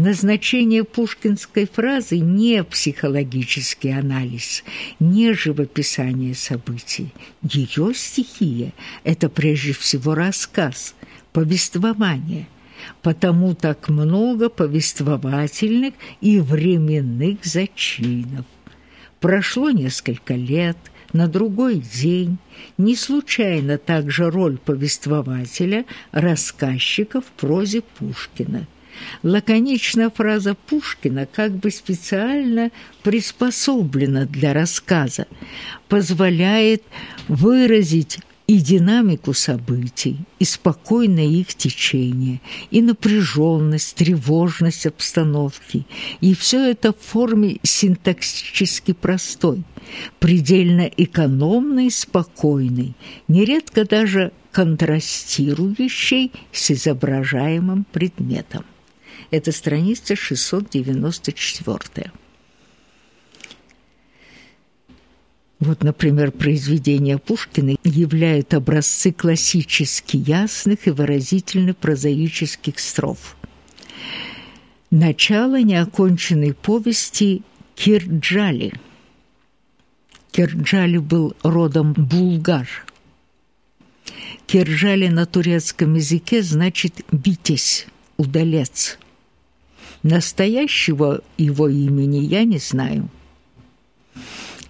Назначение пушкинской фразы не психологический анализ, не живописание событий. Ее стихия – это прежде всего рассказ, повествование. Потому так много повествовательных и временных зачинов. Прошло несколько лет, на другой день, не случайно также роль повествователя, рассказчика в прозе Пушкина – Лаконичная фраза Пушкина как бы специально приспособлена для рассказа, позволяет выразить и динамику событий, и спокойное их течение, и напряженность, тревожность обстановки. И все это в форме синтаксически простой, предельно экономной, спокойной, нередко даже контрастирующей с изображаемым предметом. Это страница 694. Вот, например, произведения Пушкина являют образцы классически ясных и выразительно прозаических строф. Начало неоконченной повести Кирджали. Кирджали был родом булгар. Кирджали на турецком языке значит «битесь», «удалец». Настоящего его имени я не знаю.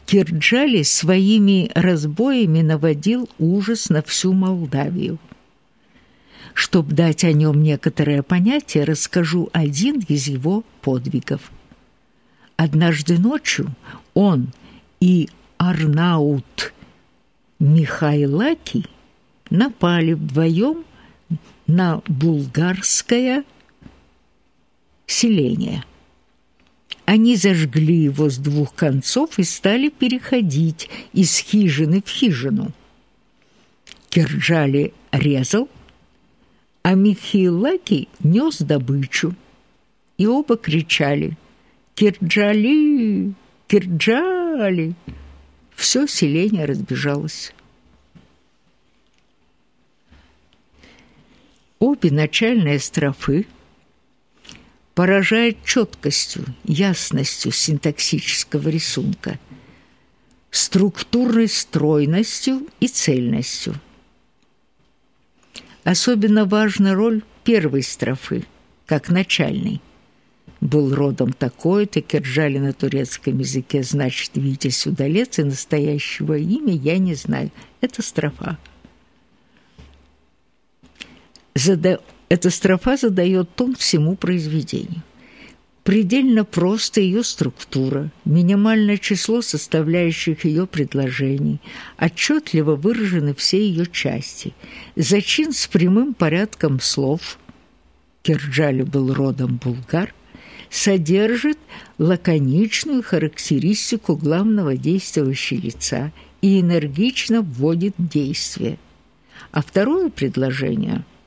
Кирджали своими разбоями наводил ужас на всю Молдавию. Чтобы дать о нем некоторое понятие, расскажу один из его подвигов. Однажды ночью он и Арнаут Михайлаки напали вдвоем на булгарское селения. Они зажгли его с двух концов и стали переходить из хижины в хижину. Кирджали резал, а Михилаки нес добычу. И оба кричали «Кирджали! Кирджали!» Все селение разбежалось. Обе начальные строфы – поражает четкостью, ясностью синтаксического рисунка, структурной стройностью и цельностью. Особенно важна роль первой строфы, как начальной. Был родом такой-то, киржали на турецком языке, значит, «Витязь удалец», и настоящего имя я не знаю. Это строфа. Зада эта строфа задает тон всему произведению. Предельно просто ее структура, минимальное число составляющих ее предложений, отчетливо выражены все ее части. Зачин с прямым порядком слов Кирджали был родом булгар, содержит лаконичную характеристику главного действующего лица и энергично вводит действие. А второе предложение –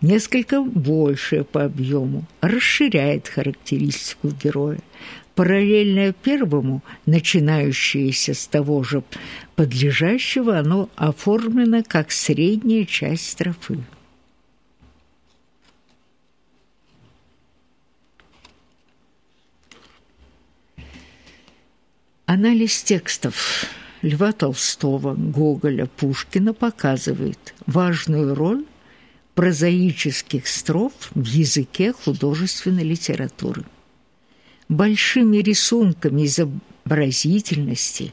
несколько большее по объему, расширяет характеристику героя. Параллельное первому, начинающееся с того же подлежащего, оно оформлено как средняя часть строфы. Анализ текстов Льва Толстого, Гоголя, Пушкина показывает важную роль прозаических строф в языке художественной литературы. Большими рисунками изобразительности,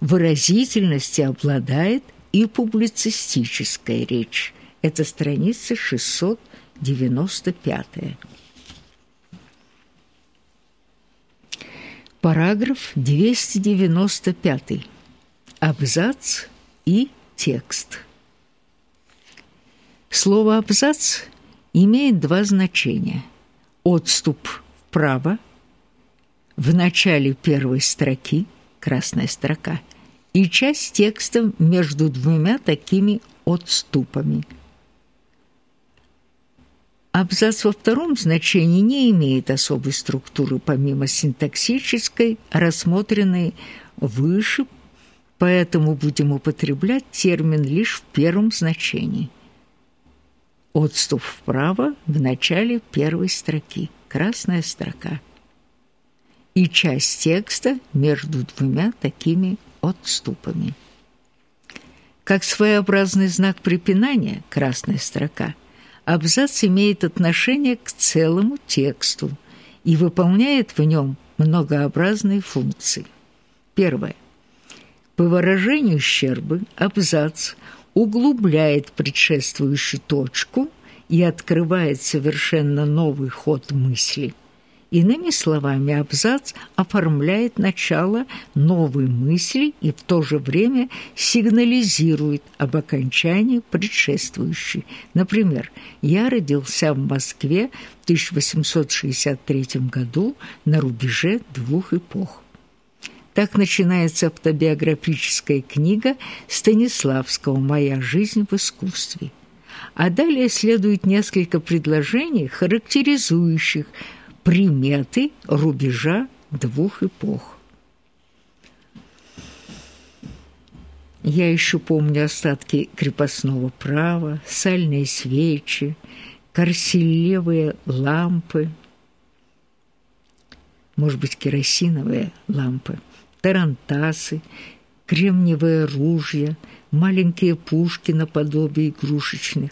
выразительности обладает и публицистическая речь. Это страница 695. Параграф 295. Абзац и текст. Слово «абзац» имеет два значения. Отступ вправо в начале первой строки, красная строка, и часть текста между двумя такими отступами. Абзац во втором значении не имеет особой структуры, помимо синтаксической, рассмотренной выше, поэтому будем употреблять термин лишь в первом значении. Отступ вправо в начале первой строки, красная строка. И часть текста между двумя такими отступами. Как своеобразный знак препинания, красная строка, абзац имеет отношение к целому тексту и выполняет в нем многообразные функции. Первое. По выражению Щербы, абзац углубляет предшествующую точку и открывает совершенно новый ход мысли. Иными словами, абзац оформляет начало новой мысли и в то же время сигнализирует об окончании предшествующей. Например, «Я родился в Москве в 1863 году на рубеже двух эпох». Так начинается автобиографическая книга Станиславского «Моя жизнь в искусстве». А далее следует несколько предложений, характеризующих приметы рубежа двух эпох. Я еще помню остатки крепостного права, сальные свечи, корселевые лампы, может быть, керосиновые лампы – тарантасы, кремниевые ружья, маленькие пушки наподобие игрушечных.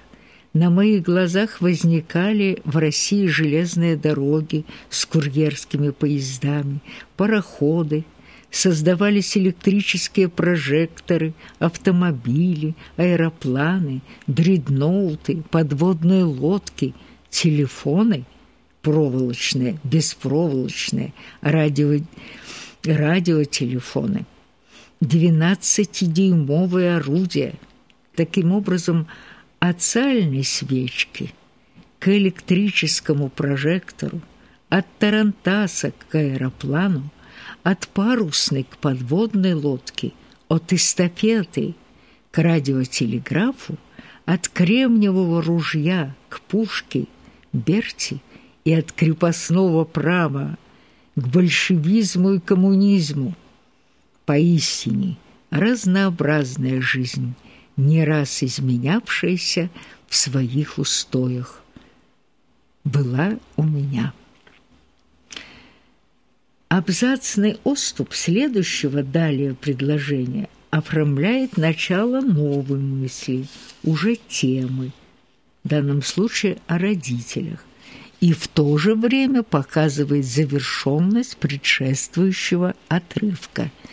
На моих глазах возникали в России железные дороги с курьерскими поездами, пароходы, создавались электрические прожекторы, автомобили, аэропланы, дредноуты, подводные лодки, телефоны, проволочные, беспроволочные, радио радиотелефоны, 12-дюймовые орудия. Таким образом, от сальной свечки к электрическому прожектору, от тарантаса к аэроплану, от парусной к подводной лодке, от эстафеты к радиотелеграфу, от кремниевого ружья к пушке, Берти и от крепостного права к большевизму и коммунизму. Поистине разнообразная жизнь, не раз изменявшаяся в своих устоях, была у меня. Абзацный оступ следующего далее предложения оформляет начало новой мысли, уже темы, в данном случае о родителях, и в то же время показывает завершенность предшествующего отрывка –